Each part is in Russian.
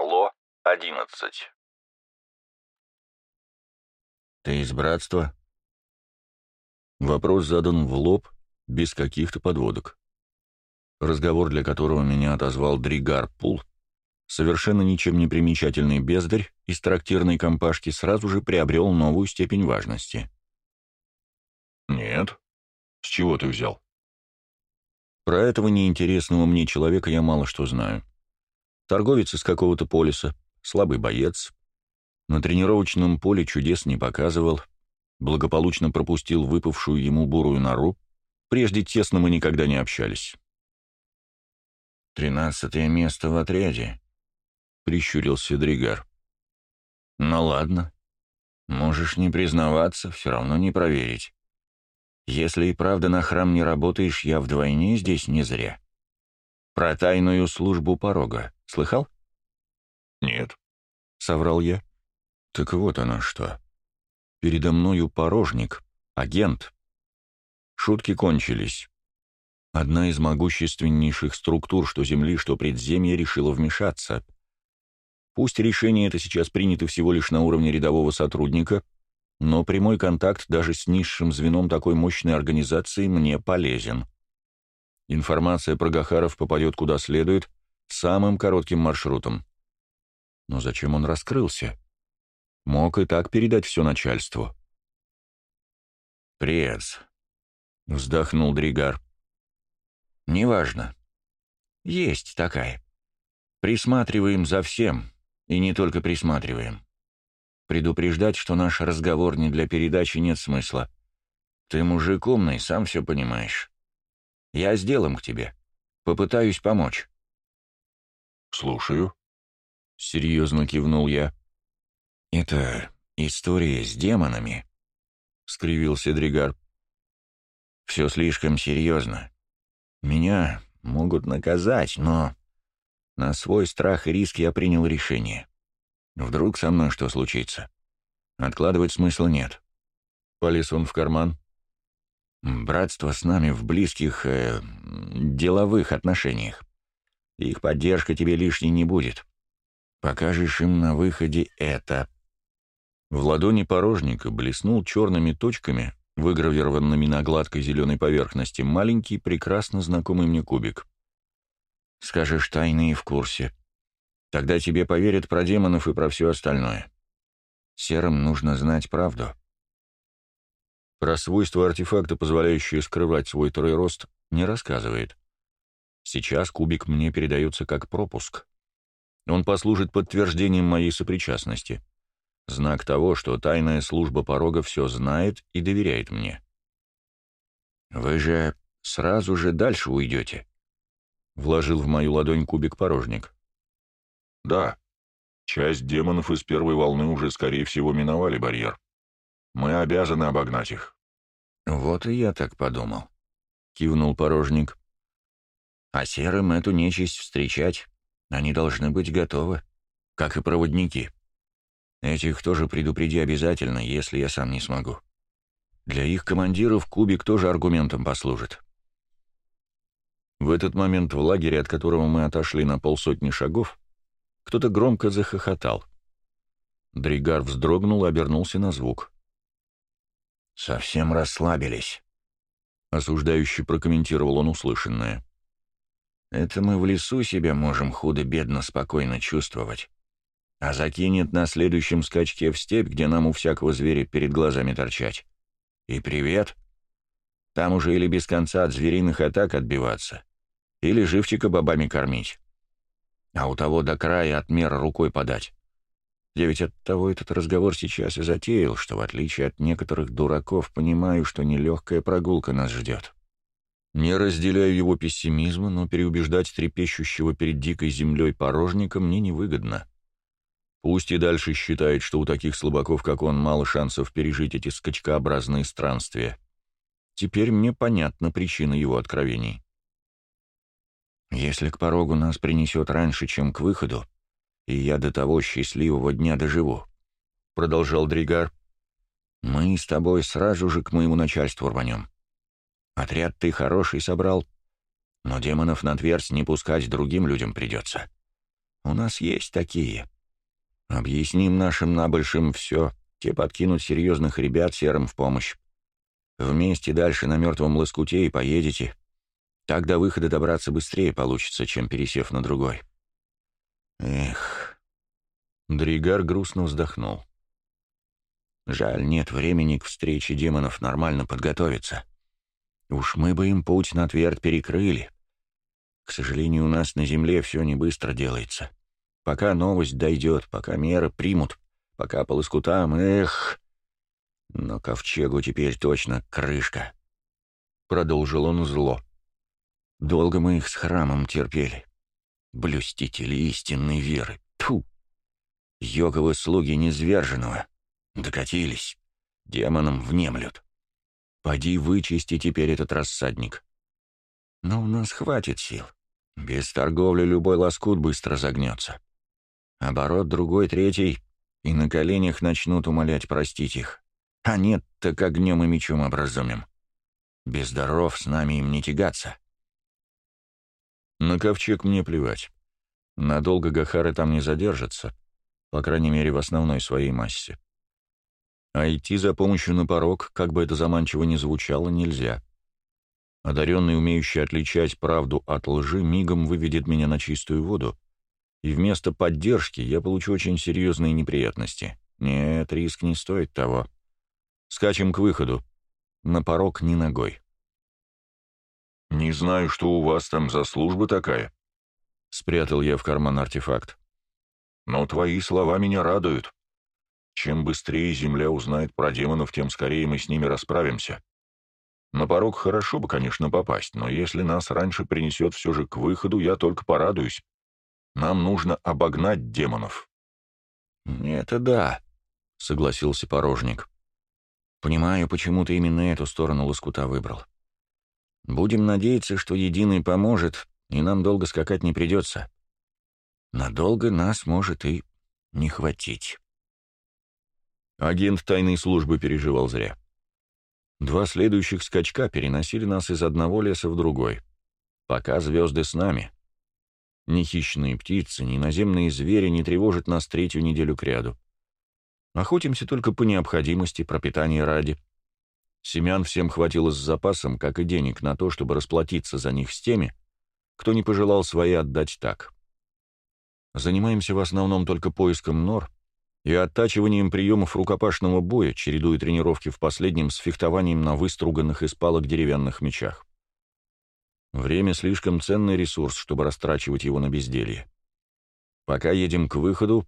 Ло-11. «Ты из братства?» Вопрос задан в лоб, без каких-то подводок. Разговор, для которого меня отозвал Дригар Пул, совершенно ничем не примечательный бездарь из трактирной компашки сразу же приобрел новую степень важности. «Нет. С чего ты взял?» Про этого неинтересного мне человека я мало что знаю. Торговец из какого-то полиса, слабый боец. На тренировочном поле чудес не показывал, благополучно пропустил выпавшую ему бурую нору, прежде тесно мы никогда не общались. «Тринадцатое место в отряде», — прищурился Дригар. «Ну ладно. Можешь не признаваться, все равно не проверить. Если и правда на храм не работаешь, я вдвойне здесь не зря. Про тайную службу порога слыхал?» «Нет», — соврал я. «Так вот оно что. Передо мною порожник, агент. Шутки кончились. Одна из могущественнейших структур, что Земли, что предземья, решила вмешаться — Пусть решение это сейчас принято всего лишь на уровне рядового сотрудника, но прямой контакт даже с низшим звеном такой мощной организации мне полезен. Информация про Гахаров попадет куда следует, самым коротким маршрутом. Но зачем он раскрылся? Мог и так передать все начальству. «Прец», — вздохнул Дригар. «Неважно. Есть такая. Присматриваем за всем, и не только присматриваем. Предупреждать, что наш разговор не для передачи, нет смысла. Ты мужик умный, сам все понимаешь. Я с делом к тебе. Попытаюсь помочь. «Слушаю», — серьезно кивнул я. «Это история с демонами», — скривился Дригар. «Все слишком серьезно. Меня могут наказать, но на свой страх и риск я принял решение. Вдруг со мной что случится? Откладывать смысла нет. Полез он в карман. Братство с нами в близких э, деловых отношениях. Их поддержка тебе лишней не будет. Покажешь им на выходе это. В ладони порожника блеснул черными точками, выгравированными на гладкой зеленой поверхности, маленький, прекрасно знакомый мне кубик. Скажешь тайные в курсе. Тогда тебе поверят про демонов и про все остальное. Серым нужно знать правду. Про свойства артефакта, позволяющие скрывать свой второй рост, не рассказывает. Сейчас кубик мне передается как пропуск. Он послужит подтверждением моей сопричастности. Знак того, что тайная служба порога все знает и доверяет мне. Вы же сразу же дальше уйдете. Вложил в мою ладонь кубик порожник. «Да. Часть демонов из первой волны уже, скорее всего, миновали барьер. Мы обязаны обогнать их». «Вот и я так подумал», — кивнул порожник. «А серым эту нечисть встречать они должны быть готовы, как и проводники. Этих тоже предупреди обязательно, если я сам не смогу. Для их командиров кубик тоже аргументом послужит». В этот момент в лагере, от которого мы отошли на полсотни шагов, кто-то громко захохотал. Дригар вздрогнул и обернулся на звук. «Совсем расслабились», — осуждающе прокомментировал он услышанное. «Это мы в лесу себя можем худо-бедно спокойно чувствовать, а закинет на следующем скачке в степь, где нам у всякого зверя перед глазами торчать. И привет! Там уже или без конца от звериных атак отбиваться, или живчика бабами кормить. А у того до края от мера рукой подать. Я ведь от того этот разговор сейчас и затеял, что в отличие от некоторых дураков понимаю, что нелегкая прогулка нас ждет. Не разделяю его пессимизма, но переубеждать трепещущего перед дикой землей порожника мне невыгодно. Пусть и дальше считает, что у таких слабаков, как он, мало шансов пережить эти скачкообразные странствия. Теперь мне понятна причина его откровений. Если к порогу нас принесет раньше, чем к выходу, и я до того счастливого дня доживу, — продолжал Дригар, — мы с тобой сразу же к моему начальству рванем. Отряд ты хороший собрал, но демонов на твердь не пускать другим людям придется. У нас есть такие. Объясним нашим набольшим все, те подкинут серьезных ребят серым в помощь. Вместе дальше на мертвом лоскуте и поедете. Так до выхода добраться быстрее получится, чем пересев на другой. Эх. Дригар грустно вздохнул. Жаль, нет времени к встрече демонов нормально подготовиться. Уж мы бы им путь на твердь перекрыли. К сожалению, у нас на земле все не быстро делается. Пока новость дойдет, пока меры примут, пока по лоскутам, эх... Но ковчегу теперь точно крышка. Продолжил он зло. Долго мы их с храмом терпели. Блюстители истинной веры. Тьфу! Йоговы слуги незверженного. Докатились. Демонам внемлют. Поди вычисти теперь этот рассадник. Но у нас хватит сил. Без торговли любой лоскут быстро загнется. Оборот другой, третий, и на коленях начнут умолять простить их. А нет, так огнем и мечом образумим. Без даров с нами им не тягаться. На ковчег мне плевать. Надолго Гахары там не задержатся, по крайней мере, в основной своей массе. А идти за помощью на порог, как бы это заманчиво ни звучало, нельзя. Одаренный, умеющий отличать правду от лжи, мигом выведет меня на чистую воду, и вместо поддержки я получу очень серьезные неприятности. Нет, риск не стоит того. Скачем к выходу. На порог ни ногой. «Не знаю, что у вас там за служба такая», — спрятал я в карман артефакт. «Но твои слова меня радуют. Чем быстрее Земля узнает про демонов, тем скорее мы с ними расправимся. На порог хорошо бы, конечно, попасть, но если нас раньше принесет все же к выходу, я только порадуюсь. Нам нужно обогнать демонов». «Это да», — согласился порожник. «Понимаю, почему ты именно эту сторону лоскута выбрал. Будем надеяться, что Единый поможет, и нам долго скакать не придется. Надолго нас может и не хватить». Агент тайной службы переживал зря. Два следующих скачка переносили нас из одного леса в другой. Пока звезды с нами. Ни хищные птицы, ни наземные звери не тревожат нас третью неделю кряду. Охотимся только по необходимости, пропитания ради. Семян всем хватило с запасом, как и денег, на то, чтобы расплатиться за них с теми, кто не пожелал свои отдать так. Занимаемся в основном только поиском нор и оттачиванием приемов рукопашного боя, чередуя тренировки в последнем с фехтованием на выструганных из палок деревянных мечах. Время — слишком ценный ресурс, чтобы растрачивать его на безделье. Пока едем к выходу,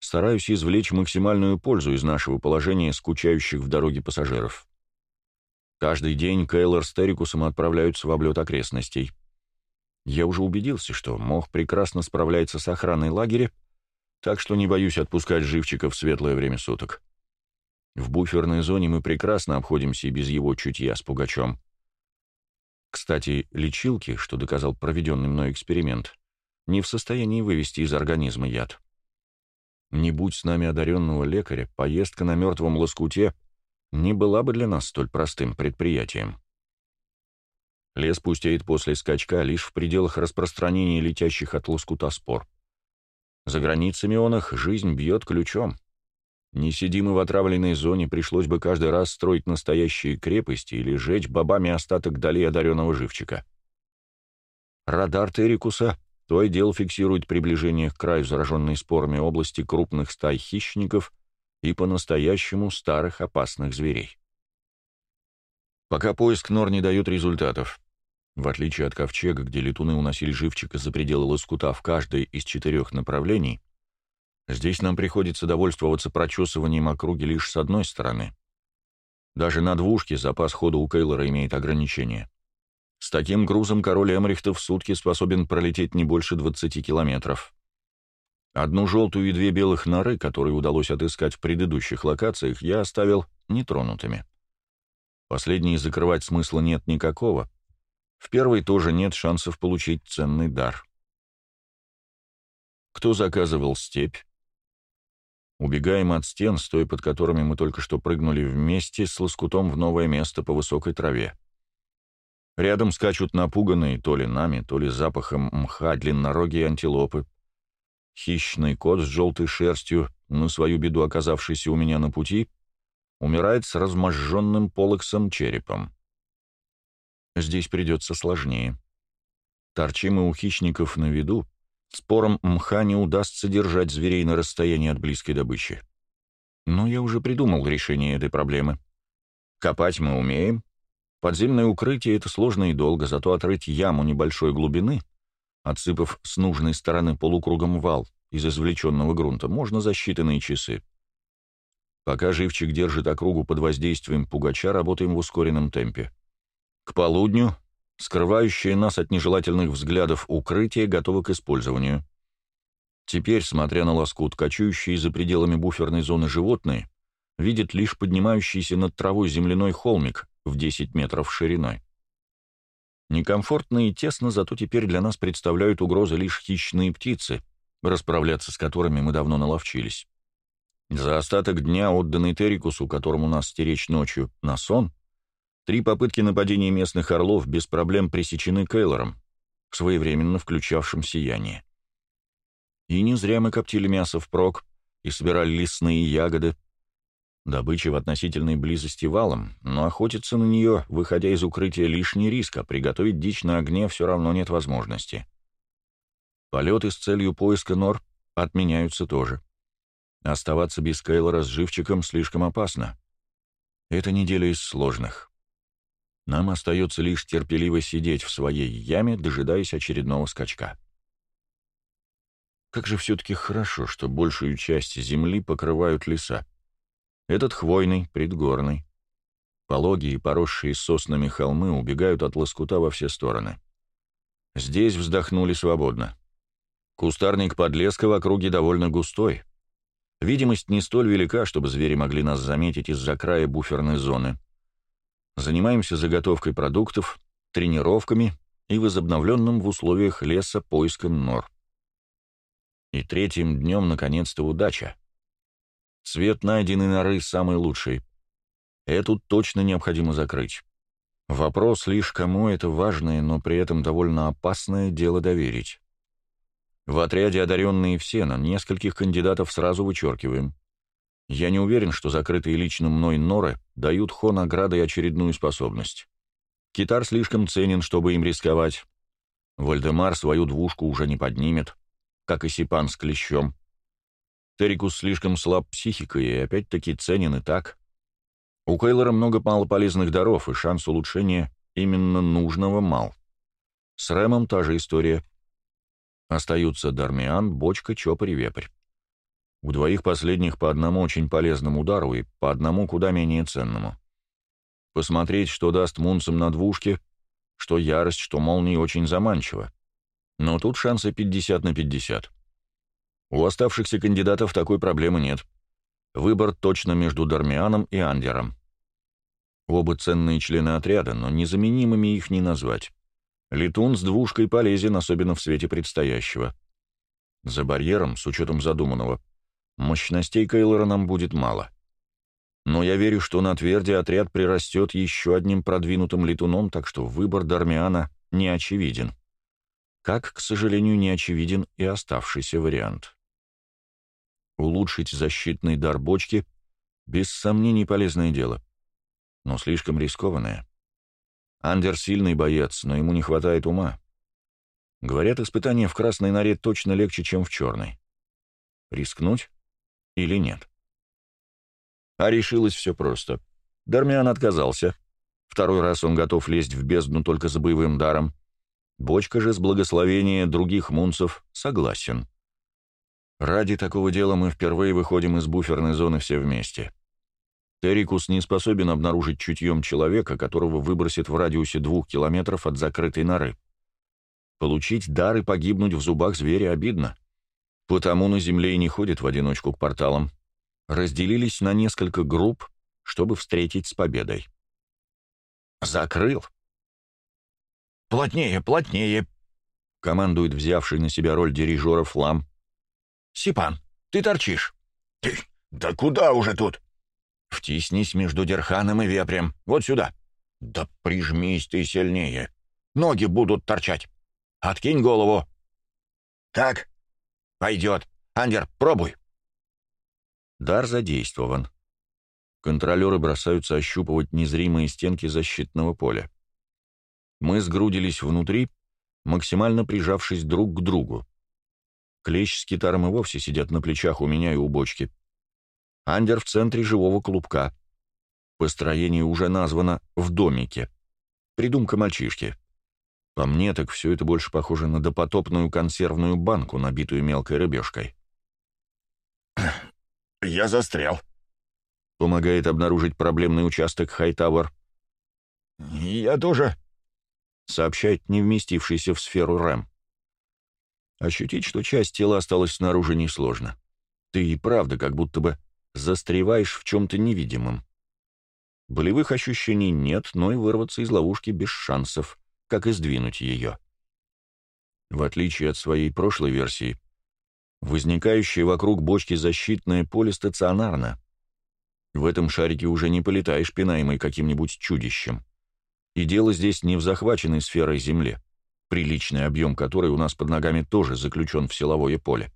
стараюсь извлечь максимальную пользу из нашего положения скучающих в дороге пассажиров. Каждый день Кейлор с Террикусом отправляются в облет окрестностей. Я уже убедился, что Мох прекрасно справляется с охраной лагеря, так что не боюсь отпускать живчика в светлое время суток. В буферной зоне мы прекрасно обходимся и без его чутья с пугачом. Кстати, лечилки, что доказал проведенный мной эксперимент, не в состоянии вывести из организма яд. Не будь с нами одаренного лекаря, поездка на мертвом лоскуте не была бы для нас столь простым предприятием. Лес пустеет после скачка лишь в пределах распространения летящих от лоскута спор. За границами он их жизнь бьет ключом. Не сидим мы в отравленной зоне, пришлось бы каждый раз строить настоящие крепости или жечь бобами остаток долей одаренного живчика. Радар Террикуса то и дело фиксирует приближение к краю зараженной спорами области крупных стай хищников и по-настоящему старых опасных зверей. Пока поиск нор не дает результатов. В отличие от ковчега, где летуны уносили живчика за пределы лоскута в каждое из четырех направлений, Здесь нам приходится довольствоваться прочесыванием округи лишь с одной стороны. Даже на двушке запас хода у Кейлора имеет ограничения. С таким грузом король Эмрихта в сутки способен пролететь не больше 20 километров. Одну желтую и две белых норы, которые удалось отыскать в предыдущих локациях, я оставил нетронутыми. Последние закрывать смысла нет никакого. В первой тоже нет шансов получить ценный дар. Кто заказывал степь? Убегаем от стен, стоя под которыми мы только что прыгнули вместе с лоскутом в новое место по высокой траве. Рядом скачут напуганные то ли нами, то ли запахом мха длиннорогие антилопы. Хищный кот с желтой шерстью, на свою беду оказавшийся у меня на пути, умирает с разможженным полоксом черепом. Здесь придется сложнее. Торчим мы у хищников на виду, спором мха не удастся держать зверей на расстоянии от близкой добычи. Но я уже придумал решение этой проблемы. Копать мы умеем. Подземное укрытие — это сложно и долго, зато отрыть яму небольшой глубины, отсыпав с нужной стороны полукругом вал из извлеченного грунта, можно за считанные часы. Пока живчик держит округу под воздействием пугача, работаем в ускоренном темпе. К полудню скрывающее нас от нежелательных взглядов укрытие готово к использованию. Теперь, смотря на лоскут, кочующие за пределами буферной зоны животные видят лишь поднимающийся над травой земляной холмик в 10 метров шириной. Некомфортно и тесно, зато теперь для нас представляют угрозы лишь хищные птицы, расправляться с которыми мы давно наловчились. За остаток дня, отданный Террикусу, которому нас стеречь ночью, на сон, три попытки нападения местных орлов без проблем пресечены Кейлором, своевременно включавшим сияние. И не зря мы коптили мясо впрок и собирали лесные ягоды. Добыча в относительной близости валом, но охотиться на нее, выходя из укрытия, лишний риск, а приготовить дичь на огне все равно нет возможности. Полеты с целью поиска нор отменяются тоже. Оставаться без Кейлора с живчиком слишком опасно. Это неделя из сложных. Нам остается лишь терпеливо сидеть в своей яме, дожидаясь очередного скачка. Как же все-таки хорошо, что большую часть земли покрывают леса. Этот хвойный, предгорный. Пологие поросшие соснами холмы убегают от лоскута во все стороны. Здесь вздохнули свободно. Кустарник подлеска в округе довольно густой. Видимость не столь велика, чтобы звери могли нас заметить из-за края буферной зоны. Занимаемся заготовкой продуктов, тренировками и возобновленным в условиях леса поиском нор. И третьим днем, наконец-то, удача. Цвет найденной норы самый лучший. Эту точно необходимо закрыть. Вопрос лишь, кому это важное, но при этом довольно опасное дело доверить. В отряде одаренные все, но нескольких кандидатов сразу вычеркиваем. Я не уверен, что закрытые лично мной норы дают Хо наградой очередную способность. Китар слишком ценен, чтобы им рисковать. Вальдемар свою двушку уже не поднимет, как и Сипан с клещом. Терикус слишком слаб психикой и опять-таки ценен и так. У Кейлора много малополезных даров, и шанс улучшения именно нужного мал. С Рэмом та же история. Остаются Дармиан, Бочка, Чопарь и Вепрь. У двоих последних по одному очень полезному удару и по одному куда менее ценному. Посмотреть, что даст Мунцам на двушке, что ярость, что молнии очень заманчиво. Но тут шансы 50 на 50. У оставшихся кандидатов такой проблемы нет. Выбор точно между Дармианом и Андером. Оба ценные члены отряда, но незаменимыми их не назвать. Летун с двушкой полезен, особенно в свете предстоящего. За барьером, с учетом задуманного, мощностей Кейлора нам будет мало. Но я верю, что на тверде отряд прирастет еще одним продвинутым летуном, так что выбор Дармиана не очевиден. Как, к сожалению, не очевиден и оставшийся вариант. Улучшить защитный дар бочки — без сомнений полезное дело, но слишком рискованное. Андер сильный боец, но ему не хватает ума. Говорят, испытание в красной норе точно легче, чем в черной. Рискнуть или нет? А решилось все просто. Дармиан отказался. Второй раз он готов лезть в бездну только за боевым даром. Бочка же с благословения других мунцев согласен. Ради такого дела мы впервые выходим из буферной зоны все вместе. Террикус не способен обнаружить чутьем человека, которого выбросит в радиусе двух километров от закрытой норы. Получить дар и погибнуть в зубах зверя обидно. Потому на Земле и не ходят в одиночку к порталам. Разделились на несколько групп, чтобы встретить с победой. «Закрыл!» «Плотнее, плотнее!» — командует взявший на себя роль дирижера Флам. «Сипан, ты торчишь!» «Ты, да куда уже тут?» Втиснись между Дерханом и Вепрем. Вот сюда. Да прижмись ты сильнее. Ноги будут торчать. Откинь голову. Так, пойдет. Андер, пробуй!» Дар задействован. Контролеры бросаются ощупывать незримые стенки защитного поля. Мы сгрудились внутри, максимально прижавшись друг к другу. Клещ с китаром и вовсе сидят на плечах у меня и у бочки. Андер в центре живого клубка. Построение уже названо «в домике». Придумка мальчишки. По мне, так все это больше похоже на допотопную консервную банку, набитую мелкой рыбешкой. «Я застрял», — помогает обнаружить проблемный участок Хайтауэр. «Я тоже», — сообщает не вместившийся в сферу Рэм. Ощутить, что часть тела осталась снаружи, несложно. Ты и правда как будто бы застреваешь в чем-то невидимом. Болевых ощущений нет, но и вырваться из ловушки без шансов, как и сдвинуть ее. В отличие от своей прошлой версии, возникающее вокруг бочки защитное поле стационарно. В этом шарике уже не полетаешь пинаемый каким-нибудь чудищем. И дело здесь не в захваченной сферой Земле, приличный объем которой у нас под ногами тоже заключен в силовое поле.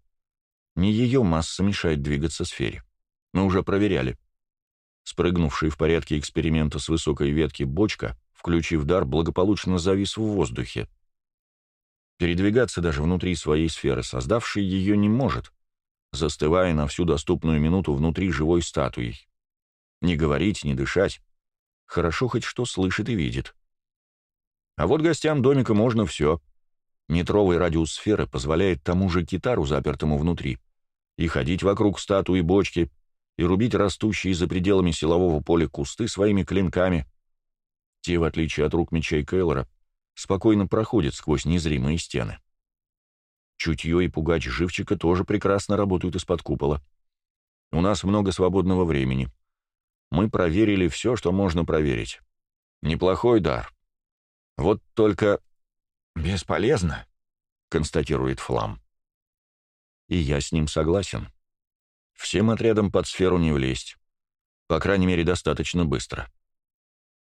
Не ее масса мешает двигаться сфере. Мы уже проверяли. Спрыгнувший в порядке эксперимента с высокой ветки бочка, включив дар, благополучно завис в воздухе. Передвигаться даже внутри своей сферы, создавший ее не может, застывая на всю доступную минуту внутри живой статуей. Не говорить, не дышать. Хорошо хоть что слышит и видит. А вот гостям домика можно все. Метровый радиус сферы позволяет тому же китару, запертому внутри, и ходить вокруг статуи бочки, и рубить растущие за пределами силового поля кусты своими клинками. Те, в отличие от рук мечей Кейлора, спокойно проходят сквозь незримые стены. Чутье и пугач живчика тоже прекрасно работают из-под купола. У нас много свободного времени. Мы проверили все, что можно проверить. Неплохой дар. Вот только... «Бесполезно», — констатирует Флам. И я с ним согласен. Всем отрядам под сферу не влезть. По крайней мере, достаточно быстро.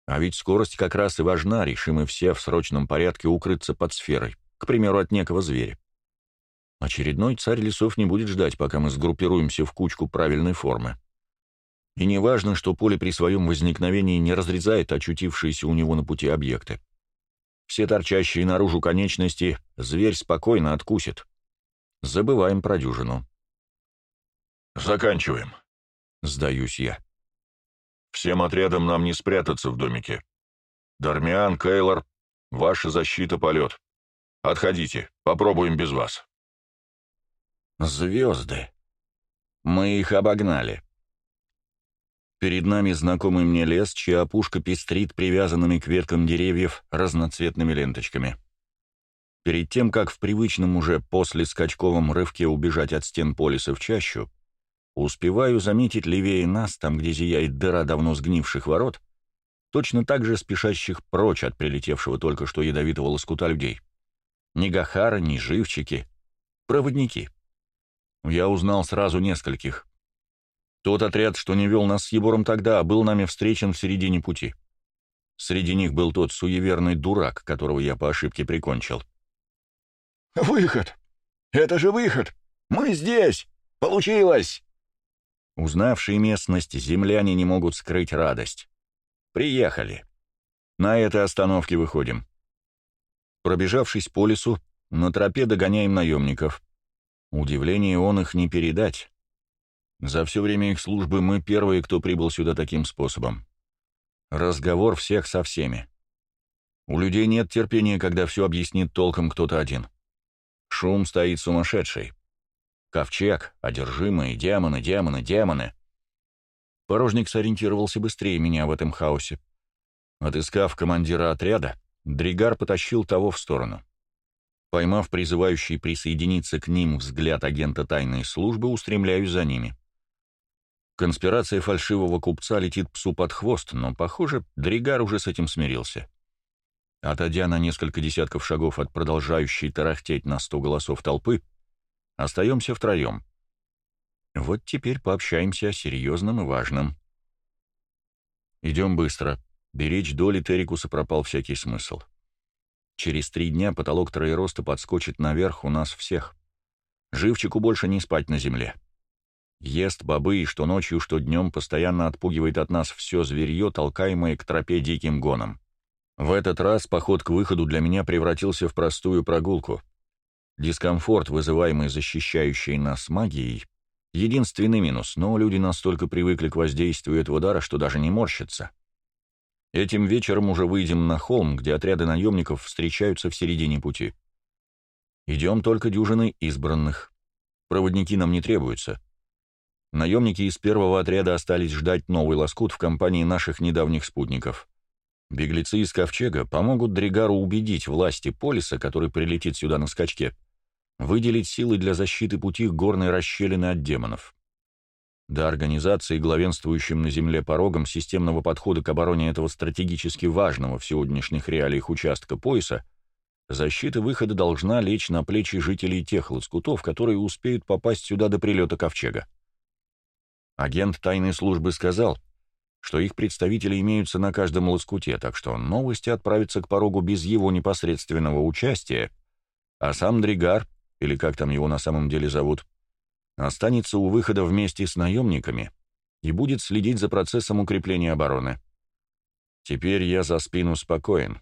А ведь скорость как раз и важна, решим мы все в срочном порядке укрыться под сферой, к примеру, от некого зверя. Очередной царь лесов не будет ждать, пока мы сгруппируемся в кучку правильной формы. И не важно, что поле при своем возникновении не разрезает очутившиеся у него на пути объекты. Все торчащие наружу конечности зверь спокойно откусит. Забываем про дюжину. «Заканчиваем», — сдаюсь я. «Всем отрядам нам не спрятаться в домике. Дармиан, Кейлор, ваша защита, полет. Отходите, попробуем без вас». Звезды. Мы их обогнали. Перед нами знакомый мне лес, чья опушка пестрит привязанными к веткам деревьев разноцветными ленточками. Перед тем, как в привычном уже после скачковом рывке убежать от стен полиса в чащу, Успеваю заметить левее нас, там, где зияет дыра давно сгнивших ворот, точно так же спешащих прочь от прилетевшего только что ядовитого лоскута людей. Ни Гахара, ни Живчики. Проводники. Я узнал сразу нескольких. Тот отряд, что не вел нас с Егором тогда, был нами встречен в середине пути. Среди них был тот суеверный дурак, которого я по ошибке прикончил. «Выход! Это же выход! Мы здесь! Получилось!» Узнавшие местность, земляне не могут скрыть радость. Приехали. На этой остановке выходим. Пробежавшись по лесу, на тропе догоняем наемников. Удивление он их не передать. За все время их службы мы первые, кто прибыл сюда таким способом. Разговор всех со всеми. У людей нет терпения, когда все объяснит толком кто-то один. Шум стоит сумасшедший. Ковчег, одержимые, демоны, демоны, демоны. Порожник сориентировался быстрее меня в этом хаосе. Отыскав командира отряда, Дригар потащил того в сторону. Поймав призывающий присоединиться к ним взгляд агента тайной службы, устремляюсь за ними. Конспирация фальшивого купца летит псу под хвост, но, похоже, Дригар уже с этим смирился. Отойдя на несколько десятков шагов от продолжающей тарахтеть на сто голосов толпы, Остаемся втроем. Вот теперь пообщаемся о серьезном и важном. Идем быстро. Беречь доли Террикуса пропал всякий смысл. Через три дня потолок троероста подскочит наверх у нас всех. Живчику больше не спать на земле. Ест бобы, и что ночью, что днем постоянно отпугивает от нас все зверье, толкаемое к тропе диким гоном. В этот раз поход к выходу для меня превратился в простую прогулку. Дискомфорт, вызываемый защищающей нас магией, единственный минус, но люди настолько привыкли к воздействию этого дара, что даже не морщатся. Этим вечером уже выйдем на холм, где отряды наемников встречаются в середине пути. Идем только дюжины избранных. Проводники нам не требуются. Наемники из первого отряда остались ждать новый лоскут в компании наших недавних спутников. Беглецы из Ковчега помогут Дригару убедить власти Полиса, который прилетит сюда на скачке, выделить силы для защиты пути горной расщелины от демонов. До организации главенствующим на земле порогом системного подхода к обороне этого стратегически важного в сегодняшних реалиях участка пояса защита выхода должна лечь на плечи жителей тех лоскутов, которые успеют попасть сюда до прилета Ковчега. Агент тайной службы сказал, что их представители имеются на каждом лоскуте, так что новости отправятся к порогу без его непосредственного участия, а сам Дригар, или как там его на самом деле зовут, останется у выхода вместе с наемниками и будет следить за процессом укрепления обороны. Теперь я за спину спокоен.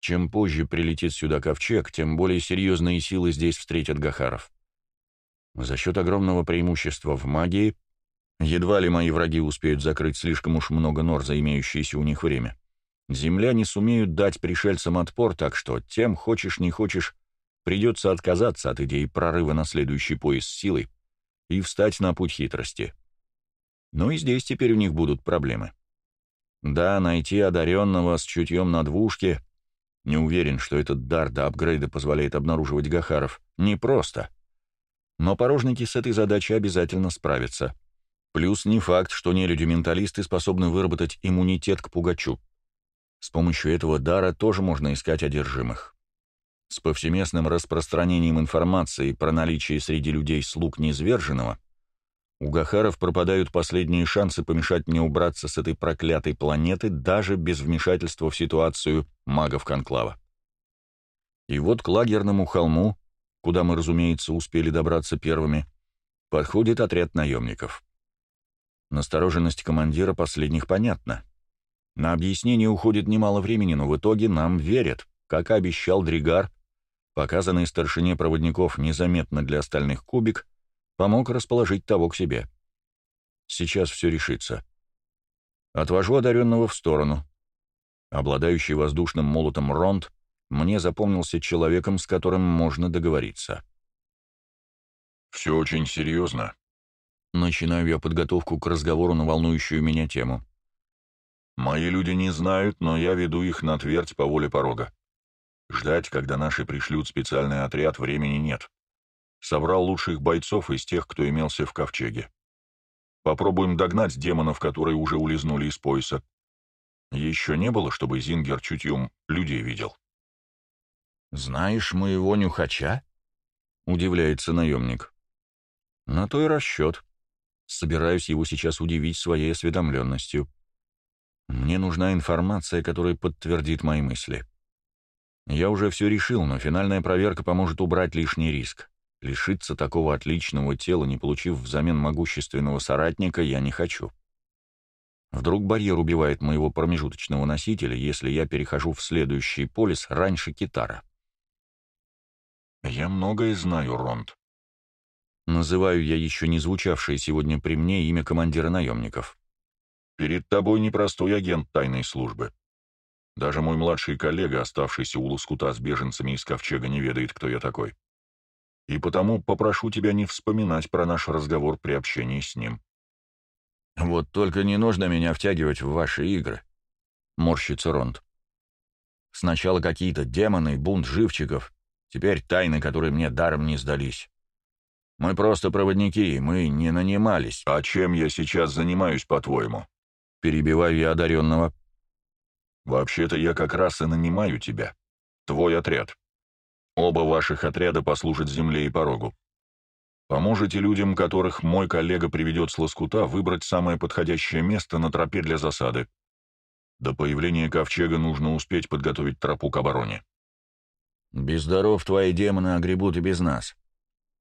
Чем позже прилетит сюда ковчег, тем более серьезные силы здесь встретят Гахаров. За счет огромного преимущества в магии — Едва ли мои враги успеют закрыть слишком уж много нор за имеющееся у них время. Земляне сумеют дать пришельцам отпор, так что тем, хочешь не хочешь, придется отказаться от идеи прорыва на следующий пояс силой и встать на путь хитрости. Но и здесь теперь у них будут проблемы. Да, найти одаренного с чутьем на двушке, не уверен, что этот дар до апгрейда позволяет обнаруживать Гахаров, непросто. Но порожники с этой задачей обязательно справятся — Плюс не факт, что нелюди-менталисты способны выработать иммунитет к пугачу. С помощью этого дара тоже можно искать одержимых. С повсеместным распространением информации про наличие среди людей слуг низверженного у Гахаров пропадают последние шансы помешать мне убраться с этой проклятой планеты даже без вмешательства в ситуацию магов Конклава. И вот к лагерному холму, куда мы, разумеется, успели добраться первыми, подходит отряд наемников. Настороженность командира последних понятна. На объяснение уходит немало времени, но в итоге нам верят, как и обещал Дригар, показанный старшине проводников незаметно для остальных кубик, помог расположить того к себе. Сейчас все решится. Отвожу одаренного в сторону. Обладающий воздушным молотом Ронд мне запомнился человеком, с которым можно договориться. «Все очень серьезно», Начинаю я подготовку к разговору на волнующую меня тему. «Мои люди не знают, но я веду их на твердь по воле порога. Ждать, когда наши пришлют специальный отряд, времени нет. Собрал лучших бойцов из тех, кто имелся в ковчеге. Попробуем догнать демонов, которые уже улизнули из пояса. Еще не было, чтобы Зингер чутьем людей видел». «Знаешь моего нюхача?» — удивляется наемник. «На то и расчет. Собираюсь его сейчас удивить своей осведомленностью. Мне нужна информация, которая подтвердит мои мысли. Я уже все решил, но финальная проверка поможет убрать лишний риск. Лишиться такого отличного тела, не получив взамен могущественного соратника, я не хочу. Вдруг барьер убивает моего промежуточного носителя, если я перехожу в следующий полис раньше Китара. «Я многое знаю, Ронд», Называю я еще не звучавшее сегодня при мне имя командира наемников. «Перед тобой непростой агент тайной службы. Даже мой младший коллега, оставшийся у Лоскута с беженцами из Ковчега, не ведает, кто я такой. И потому попрошу тебя не вспоминать про наш разговор при общении с ним». «Вот только не нужно меня втягивать в ваши игры», — морщится Ронд. «Сначала какие-то демоны, бунт живчиков, теперь тайны, которые мне даром не сдались. Мы просто проводники, мы не нанимались. А чем я сейчас занимаюсь, по-твоему? Перебиваю я одаренного. Вообще-то я как раз и нанимаю тебя. Твой отряд. Оба ваших отряда послужат земле и порогу. Поможете людям, которых мой коллега приведет с лоскута, выбрать самое подходящее место на тропе для засады. До появления ковчега нужно успеть подготовить тропу к обороне. Без даров твои демоны огребут и без нас.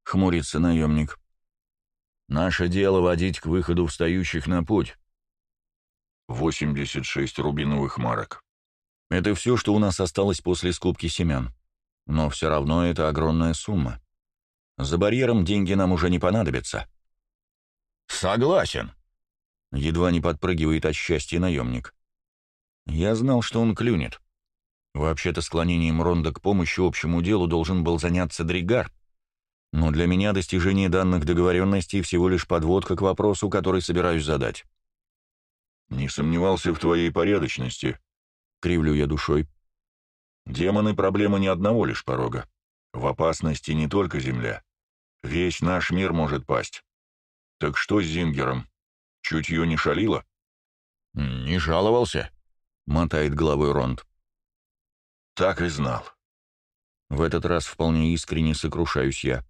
Хмурится наемник. «Наше дело водить к выходу встающих на путь». «86 рубиновых марок». «Это все, что у нас осталось после скупки семян. Но все равно это огромная сумма. За барьером деньги нам уже не понадобятся». «Согласен», — едва не подпрыгивает от счастья наемник. Я знал, что он клюнет. Вообще-то склонением Ронда к помощи общему делу должен был заняться Дригар, но для меня достижение данных договоренностей всего лишь подводка к вопросу, который собираюсь задать. «Не сомневался в твоей порядочности», — кривлю я душой. «Демоны — проблема не одного лишь порога. В опасности не только Земля. Весь наш мир может пасть. Так что с Зингером? Чуть ее не шалило?» «Не жаловался», — мотает головой Ронд. «Так и знал». В этот раз вполне искренне сокрушаюсь я.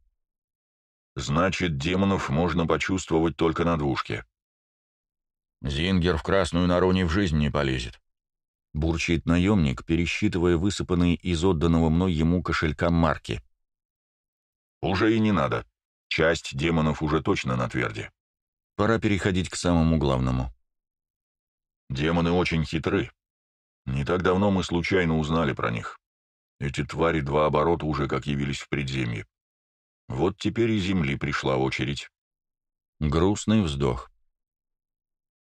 Значит, демонов можно почувствовать только на двушке. Зингер в красную нору ни в жизнь не полезет. Бурчит наемник, пересчитывая высыпанные из отданного мной ему кошелька марки. Уже и не надо. Часть демонов уже точно на тверди. Пора переходить к самому главному. Демоны очень хитры. Не так давно мы случайно узнали про них. Эти твари два оборота уже как явились в предземье. Вот теперь и земли пришла очередь. Грустный вздох.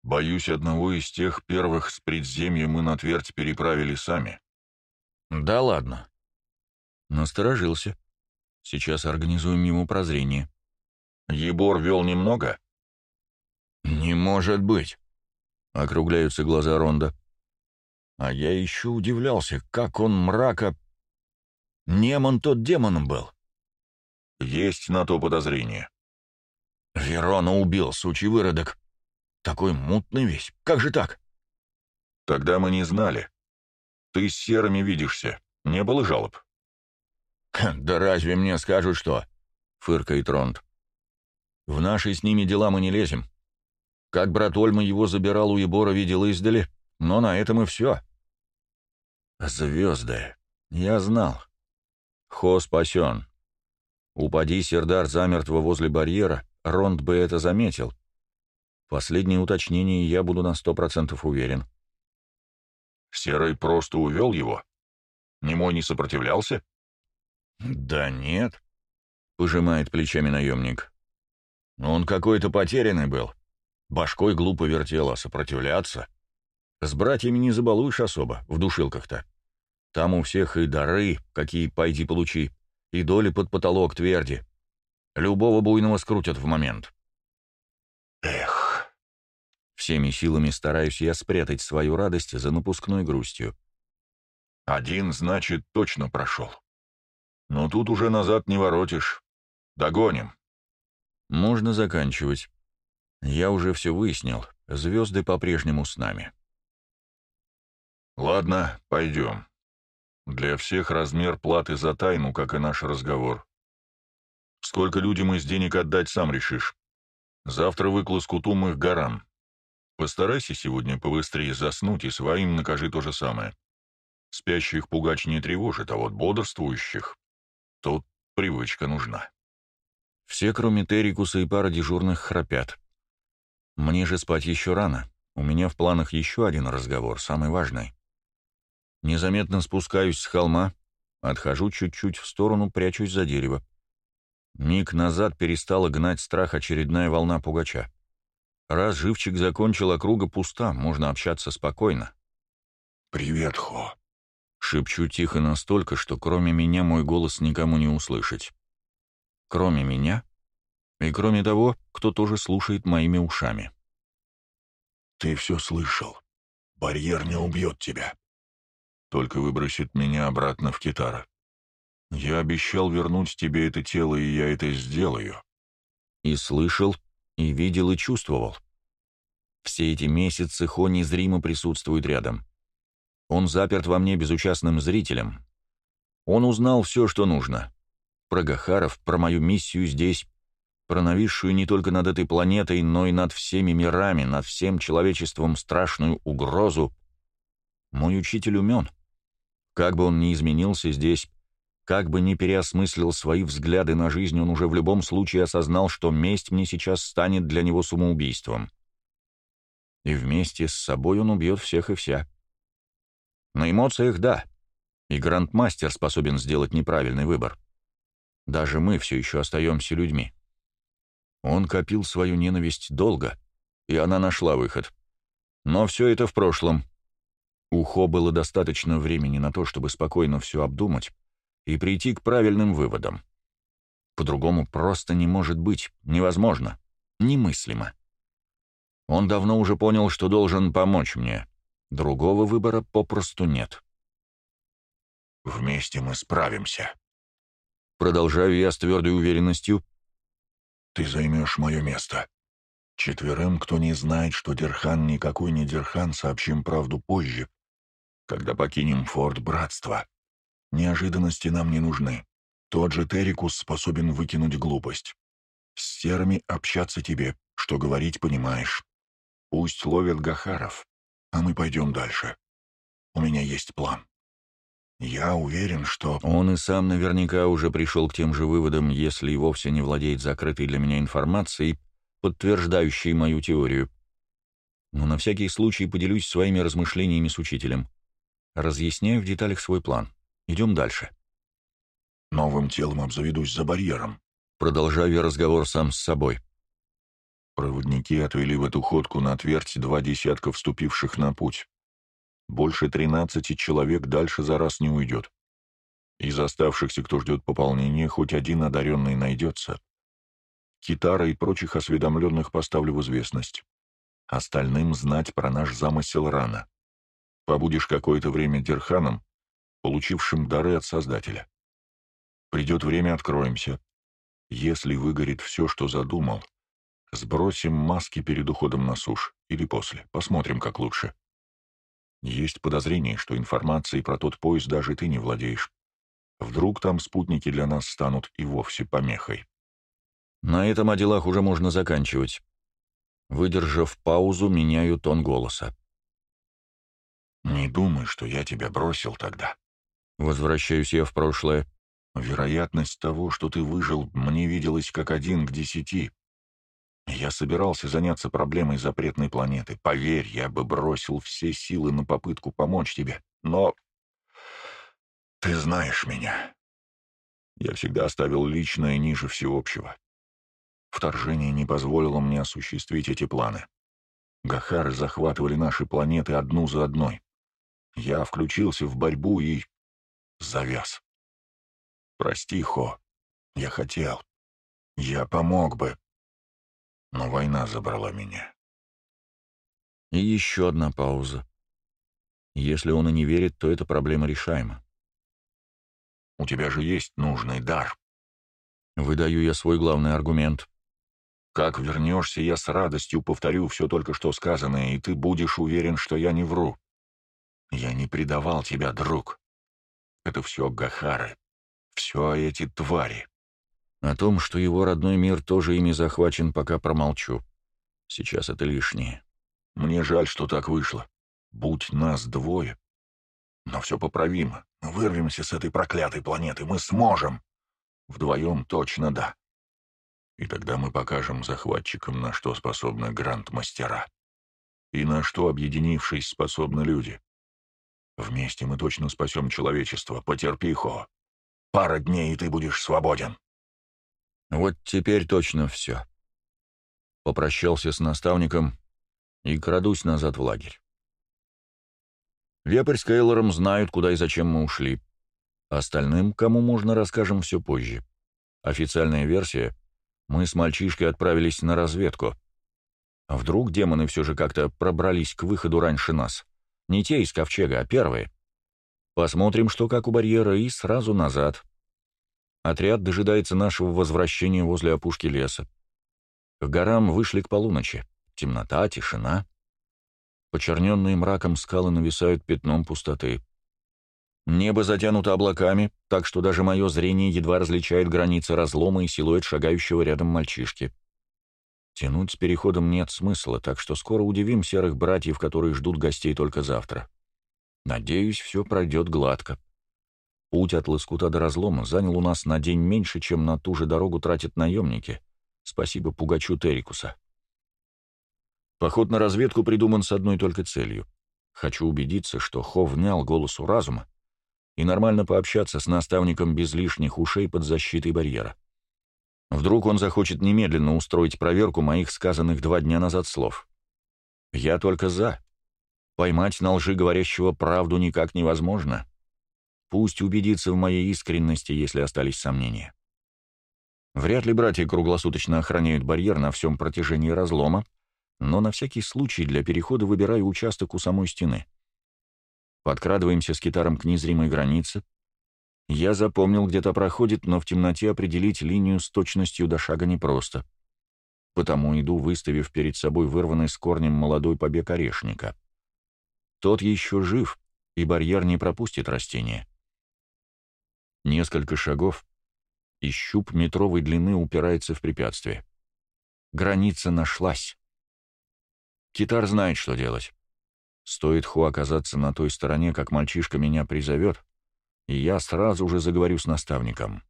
Боюсь, одного из тех первых с предземья мы на твердь переправили сами. Да ладно. Насторожился. Сейчас организуем ему прозрение. Ебор вел немного? Не может быть. Округляются глаза Ронда. А я еще удивлялся, как он мрака... Немон тот демоном был. Есть на то подозрение. Верона убил, сучий выродок. Такой мутный весь. Как же так? Тогда мы не знали. Ты с серыми видишься. Не было жалоб? Да разве мне скажут что? Фыркает Ронд. В наши с ними дела мы не лезем. Как брат Ольма его забирал у Ебора, видел издали, но на этом и все. Звезды. Я знал. Хо спасен. Упади Сердар замертво возле барьера, Ронд бы это заметил. Последнее уточнение я буду на сто процентов уверен. Серый просто увел его? Немой не сопротивлялся? Да нет, пожимает плечами наемник. Он какой-то потерянный был. Башкой глупо вертел, а сопротивляться. С братьями не забалуешь особо, в душилках-то. Там у всех и дары, какие пойди получи, и доли под потолок тверди. Любого буйного скрутят в момент. Эх. Всеми силами стараюсь я спрятать свою радость за напускной грустью. Один, значит, точно прошел. Но тут уже назад не воротишь. Догоним. Можно заканчивать. Я уже все выяснил. Звезды по-прежнему с нами. Ладно, пойдем. Для всех размер платы за тайну, как и наш разговор. Сколько людям из денег отдать, сам решишь. Завтра выкладку тум их горам. Постарайся сегодня побыстрее заснуть и своим накажи то же самое. Спящих пугач не тревожит, а вот бодрствующих тут привычка нужна. Все, кроме Террикуса и пара дежурных, храпят. Мне же спать еще рано. У меня в планах еще один разговор, самый важный. Незаметно спускаюсь с холма, отхожу чуть-чуть в сторону, прячусь за дерево. Миг назад перестала гнать страх очередная волна пугача. Раз живчик закончил, округа пуста, можно общаться спокойно. «Привет, Хо!» Шепчу тихо настолько, что кроме меня мой голос никому не услышать. Кроме меня и кроме того, кто тоже слушает моими ушами. «Ты все слышал. Барьер не убьет тебя только выбросит меня обратно в Китара. Я обещал вернуть тебе это тело, и я это сделаю. И слышал, и видел, и чувствовал. Все эти месяцы Хо незримо присутствует рядом. Он заперт во мне безучастным зрителем. Он узнал все, что нужно. Про Гахаров, про мою миссию здесь, про нависшую не только над этой планетой, но и над всеми мирами, над всем человечеством страшную угрозу. Мой учитель умен. Как бы он ни изменился здесь, Как бы ни переосмыслил свои взгляды на жизнь, он уже в любом случае осознал, что месть мне сейчас станет для него самоубийством. И вместе с собой он убьет всех и вся. На эмоциях — да. И грандмастер способен сделать неправильный выбор. Даже мы все еще остаемся людьми. Он копил свою ненависть долго, и она нашла выход. Но все это в прошлом. У Хо было достаточно времени на то, чтобы спокойно все обдумать, и прийти к правильным выводам. По-другому просто не может быть, невозможно, немыслимо. Он давно уже понял, что должен помочь мне. Другого выбора попросту нет. «Вместе мы справимся», — продолжаю я с твердой уверенностью. «Ты займешь мое место. Четверым, кто не знает, что Дерхан никакой не Дерхан, сообщим правду позже, когда покинем форт Братства. Неожиданности нам не нужны. Тот же Терикус способен выкинуть глупость. С серыми общаться тебе, что говорить понимаешь. Пусть ловят Гахаров, а мы пойдем дальше. У меня есть план. Я уверен, что... Он и сам наверняка уже пришел к тем же выводам, если и вовсе не владеет закрытой для меня информацией, подтверждающей мою теорию. Но на всякий случай поделюсь своими размышлениями с учителем. Разъясняю в деталях свой план. Идем дальше. Новым телом обзаведусь за барьером. Продолжаю разговор сам с собой. Проводники отвели в эту ходку на твердь два десятка вступивших на путь. Больше тринадцати человек дальше за раз не уйдет. Из оставшихся, кто ждет пополнения, хоть один одаренный найдется. Китара и прочих осведомленных поставлю в известность. Остальным знать про наш замысел рано. Побудешь какое-то время Дерханом, получившим дары от Создателя. Придет время, откроемся. Если выгорит все, что задумал, сбросим маски перед уходом на сушь или после, посмотрим, как лучше. Есть подозрение, что информацией про тот поезд даже ты не владеешь. Вдруг там спутники для нас станут и вовсе помехой. На этом о делах уже можно заканчивать. Выдержав паузу, меняю тон голоса. «Не думай, что я тебя бросил тогда». Возвращаюсь я в прошлое. Вероятность того, что ты выжил, мне виделась как один к десяти. Я собирался заняться проблемой запретной планеты. Поверь, я бы бросил все силы на попытку помочь тебе. Но ты знаешь меня. Я всегда оставил личное ниже всеобщего. Вторжение не позволило мне осуществить эти планы. Гахары захватывали наши планеты одну за одной. Я включился в борьбу и завяз. Прости, Хо, я хотел. Я помог бы. Но война забрала меня. И еще одна пауза. Если он и не верит, то эта проблема решаема. У тебя же есть нужный дар. Выдаю я свой главный аргумент. Как вернешься, я с радостью повторю все только что сказанное, и ты будешь уверен, что я не вру. Я не предавал тебя, друг. Это все Гахары. Все эти твари. О том, что его родной мир тоже ими захвачен, пока промолчу. Сейчас это лишнее. Мне жаль, что так вышло. Будь нас двое. Но все поправимо. Вырвемся с этой проклятой планеты. Мы сможем. Вдвоем точно да. И тогда мы покажем захватчикам, на что способны гранд-мастера. И на что, объединившись, способны люди. Вместе мы точно спасем человечество. Потерпи, Хо. Пара дней, и ты будешь свободен. Вот теперь точно все. Попрощался с наставником и крадусь назад в лагерь. Вепрь с Кейлором знают, куда и зачем мы ушли. Остальным, кому можно, расскажем все позже. Официальная версия — мы с мальчишкой отправились на разведку. А вдруг демоны все же как-то пробрались к выходу раньше нас? Не те из ковчега, а первые. Посмотрим, что как у барьера, и сразу назад. Отряд дожидается нашего возвращения возле опушки леса. К горам вышли к полуночи. Темнота, тишина. Почерненные мраком скалы нависают пятном пустоты. Небо затянуто облаками, так что даже мое зрение едва различает границы разлома и силуэт шагающего рядом мальчишки. Тянуть с переходом нет смысла, так что скоро удивим серых братьев, которые ждут гостей только завтра. Надеюсь, все пройдет гладко. Путь от Лыскута до разлома занял у нас на день меньше, чем на ту же дорогу тратят наемники. Спасибо пугачу Терикуса. Поход на разведку придуман с одной только целью. Хочу убедиться, что Хо внял голосу разума и нормально пообщаться с наставником без лишних ушей под защитой барьера. Вдруг он захочет немедленно устроить проверку моих сказанных два дня назад слов. Я только за. Поймать на лжи говорящего правду никак невозможно. Пусть убедится в моей искренности, если остались сомнения. Вряд ли братья круглосуточно охраняют барьер на всем протяжении разлома, но на всякий случай для перехода выбираю участок у самой стены. Подкрадываемся с китаром к незримой границе, я запомнил, где-то проходит, но в темноте определить линию с точностью до шага непросто. Потому иду, выставив перед собой вырванный с корнем молодой побег орешника. Тот еще жив, и барьер не пропустит растения. Несколько шагов, и щуп метровой длины упирается в препятствие. Граница нашлась. Китар знает, что делать. Стоит Ху оказаться на той стороне, как мальчишка меня призовет, и я сразу же заговорю с наставником.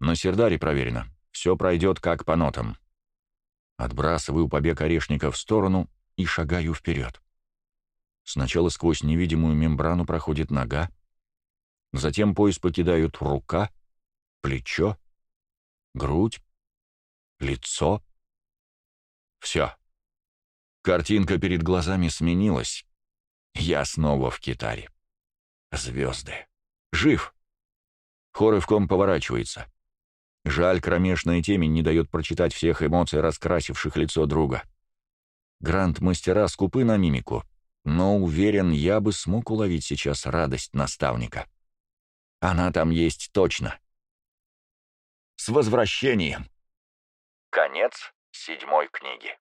На Сердаре проверено. Все пройдет как по нотам. Отбрасываю побег орешника в сторону и шагаю вперед. Сначала сквозь невидимую мембрану проходит нога, затем пояс покидают рука, плечо, грудь, лицо. Все. Картинка перед глазами сменилась. Я снова в китаре. Звезды. Жив. Хорывком поворачивается. Жаль, кромешная темень не дает прочитать всех эмоций, раскрасивших лицо друга. Гранд-мастера скупы на мимику, но уверен, я бы смог уловить сейчас радость наставника. Она там есть точно. С возвращением! Конец седьмой книги.